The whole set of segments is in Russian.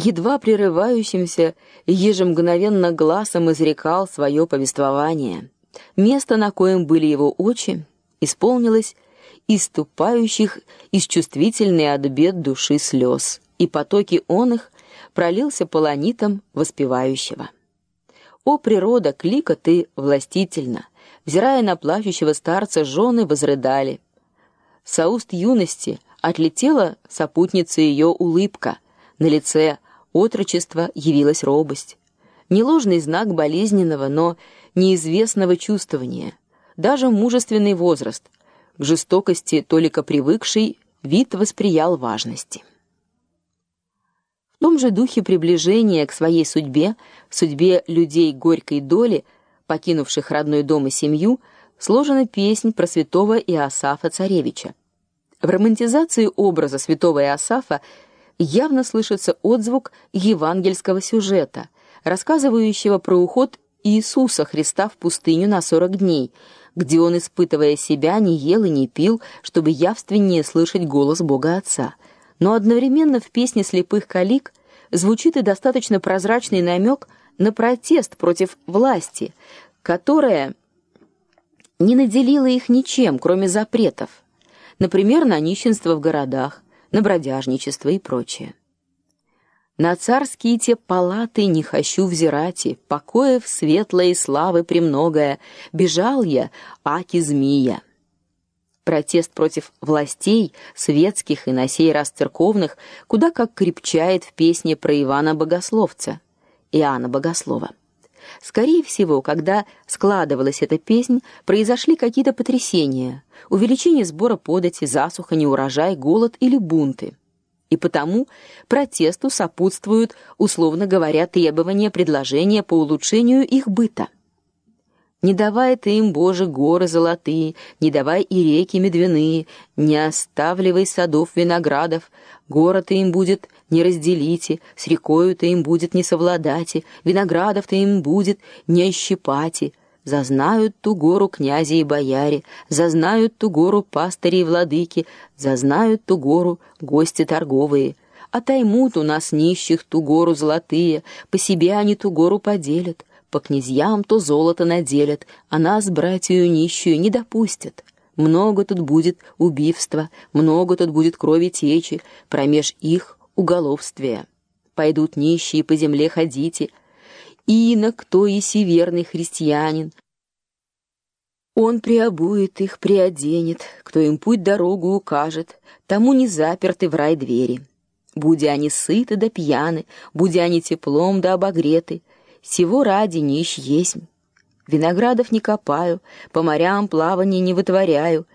едва прерывающимся ежемгновенно глазом изрекал свое повествование. Место, на коем были его очи, исполнилось иступающих из чувствительной от бед души слез, и потоки он их пролился полонитом воспевающего. О природа, клика ты властительно, взирая на плачущего старца, жены возрыдали. Со уст юности отлетела сопутница ее улыбка, на лице отрочества явилась робость. Не ложный знак болезненного, но неизвестного чувствования. Даже мужественный возраст, к жестокости только привыкший, вид восприял важности. В том же духе приближения к своей судьбе, судьбе людей горькой доли, покинувших родной дом и семью, сложена песнь про святого Иосафа царевича. В романтизации образа святого Иосафа явно слышится отзвук евангельского сюжета, рассказывающего про уход Иисуса Христа в пустыню на сорок дней, где он, испытывая себя, не ел и не пил, чтобы явственнее слышать голос Бога Отца. Но одновременно в песне слепых калик звучит и достаточно прозрачный намек на протест против власти, которая не наделила их ничем, кроме запретов. Например, на нищенство в городах, на бродяжничество и прочее. На царские те палаты не хочу взирать, и покоев светлой славы премногое, бежал я, аки змея. Протест против властей, светских и на сей раз церковных, куда как крепчает в песне про Ивана Богословца, Иоанна Богослова. Скорее всего, когда складывалась эта песнь, произошли какие-то потрясения, увеличение сбора подати, засуха, неурожай, голод или бунты и потому протесту сопутствуют, условно говоря, требования предложения по улучшению их быта. Не давай ты им, Боже, горы золотые, не давай и реки медвяные, не оставливай садов виноградов, город им будет не разделите, с рекою ты им будет не совладати, виноградов ты им будет не ощипати, Зазнают ту гору князи и бояре, зазнают ту гору пастыри и владыки, зазнают ту гору гости торговые. Отоймут у нас нищих ту гору золотые, по себе они ту гору поделят, по князьям то золото наделят, а нас, братью нищую, не допустят. Много тут будет убийства, много тут будет крови течи, промеж их уголовствия. Пойдут нищие по земле ходите, инок, то и северный христианин. Он приобует их, приоденет, кто им путь дорогу укажет, тому не заперты в рай двери. Будь они сыты да пьяны, будь они теплом да обогреты, сего ради нищ есть. Виноградов не копаю, по морям плавания не вытворяю,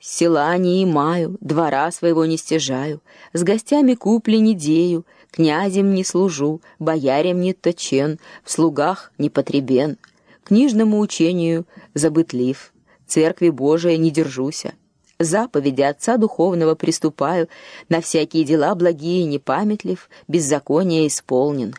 села не имаю, двора своего не стяжаю, с гостями купли не дею, князем не служу, боярем не точен, в слугах не потребен, книжному учению забытлив, церкви Божией не держуся. Заповеди отца духовного приступаю, на всякие дела благие не памятлив, беззаконие исполнен.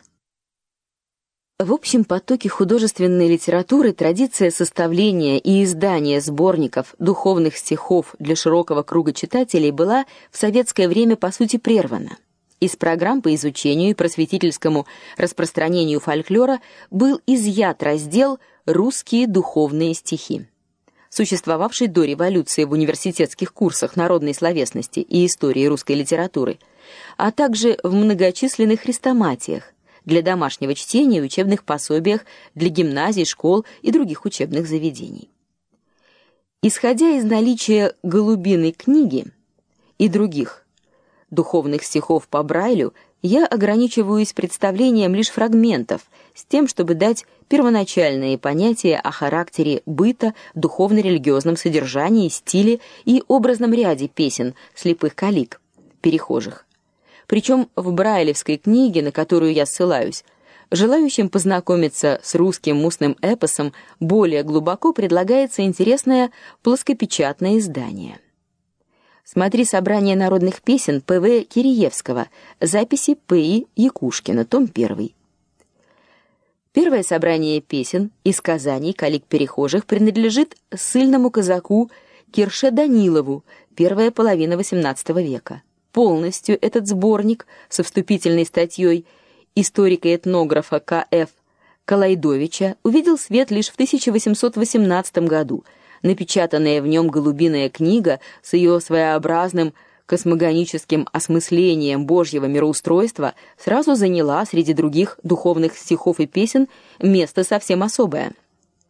В общем потоке художественной литературы традиция составления и издания сборников духовных стихов для широкого круга читателей была в советское время по сути прервана. Из программ по изучению и просветительскому распространению фольклора был изъят раздел Русские духовные стихи. Существовавший до революции в университетских курсах народной словесности и истории русской литературы, а также в многочисленных хрестоматиях для домашнего чтения и учебных пособиях для гимназий, школ и других учебных заведений. Исходя из наличия голубиной книги и других духовных стихов по Брайлю, я ограничиваюсь представлением лишь фрагментов, с тем, чтобы дать первоначальные понятия о характере быта, духовно-религиозном содержании, стиле и образном ряде песен слепых калик, перехожих. Причем в брайлевской книге, на которую я ссылаюсь, желающим познакомиться с русским устным эпосом более глубоко предлагается интересное плоскопечатное издание. Смотри собрание народных песен П.В. Киреевского, записи П.И. Якушкина, том 1. Первое собрание песен и сказаний калик перехожих принадлежит сыльному казаку Кирше Данилову, первая половина XVIII века. Полностью этот сборник со вступительной статьей историка-этнографа К.Ф. Калайдовича увидел свет лишь в 1818 году. Напечатанная в нем голубиная книга с ее своеобразным космогоническим осмыслением Божьего мироустройства сразу заняла среди других духовных стихов и песен место совсем особое.